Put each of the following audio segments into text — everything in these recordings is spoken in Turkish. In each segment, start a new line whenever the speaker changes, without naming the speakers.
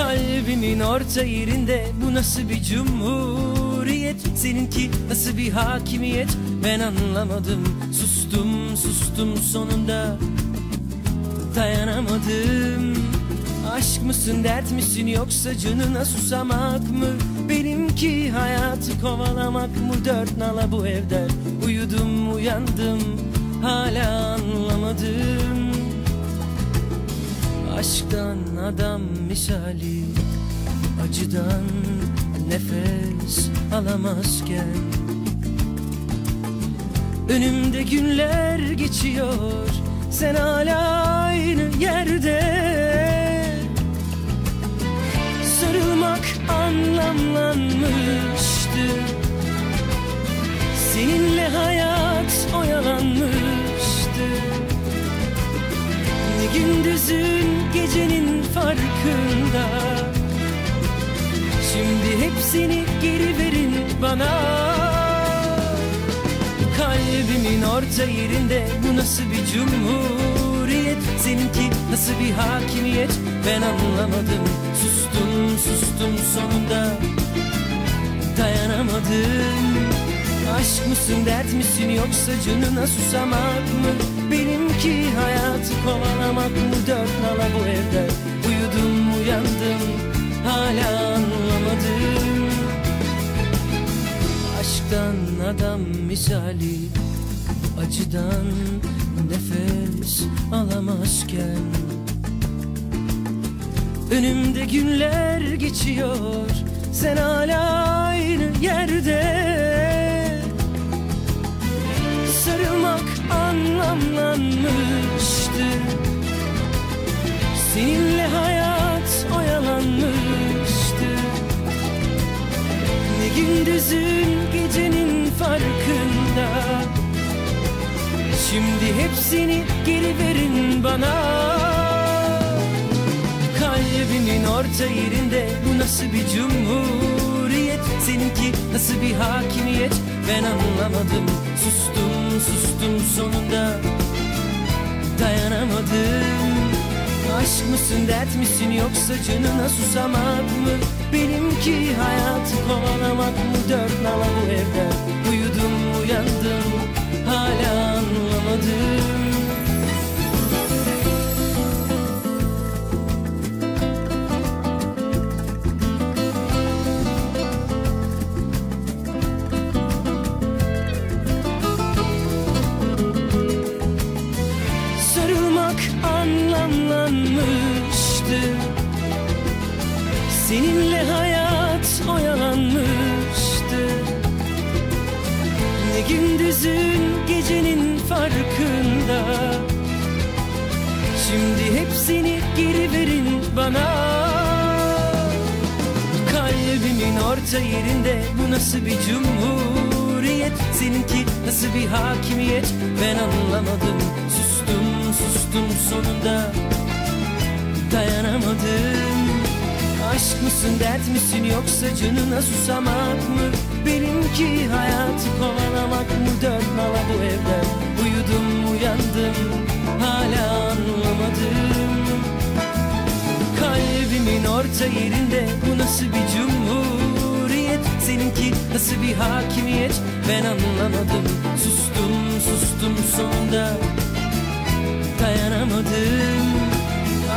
Kalbimin orta yerinde. Bu nasıl bir cumhuriyet? Seninki nasıl bir hakimiyet? Ben anlamadım. Sustum sustum sonunda. Dayanamadım. Aşk mısın dert misin yoksa canına susamak mı? Benimki hayatı kovalamak mı? Dört nala bu evde Uyudum uyandım. Hala anlamadım Aşktan adam misali Acıdan nefes alamazken. Önümde günler geçiyor Sen hala aynı yerde. Sarılmak anlamlanmıştı. Seninle hayat oyalanmıştı. Ne gündüzün gecenin farkında. Şimdi hepsini geri verin bana. Kalbimin orta yerinde bu nasıl bir cumhuriyet? Seninki nasıl bir hakimiyet? Ben anlamadım. Sustum sustum sonunda. Dayanamadım. Aşk mısın dert misin yoksa canına susamak mı? Benimki hayatı kovalamak mı dört nala bu evde Uyudum uyandım hala anlamadım. Aşktan adam misali Acıdan nefes alamazken. Önümde günler geçiyor Sen hala aynı yerde. Sarılmak anlamlanmıştı gündüzün gecenin farkında. Şimdi hepsini geri verin bana. Kalbimin orta yerinde bu nasıl bir cumhuriyet? Seninki nasıl bir hakimiyet? Ben anlamadım. Sustum sustum sonunda Aşk mısın dert misin yoksa canına susamak mı? Benimki hayatı kovalamak mı? Dört nala bu evde Uyudum uyandım hala anlamadım Seninle hayat oyalanmıştı Ne gündüzün gecenin farkında. Şimdi hepsini geri verin bana. Kalbimin orta yerinde bu nasıl bir cumhuriyet? Seninki nasıl bir hakimiyet? Ben anlamadım. Sustum sustum sonunda. Dayanamadım Aşk mısın dert misin yoksa canına susamak mı? Benimki hayatı kovalamak mı? Dört nala bu evde Uyudum uyandım hala anlamadım. Kalbimin orta yerinde bu nasıl bir cumhuriyet? Seninki nasıl bir hakimiyet? Ben anlamadım. Sustum sustum sonunda. Dayanamadım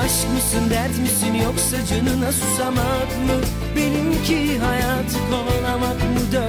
Aşk mısın dert misin yoksa canına susamak mı? Benimki hayatı kovalamak mı dört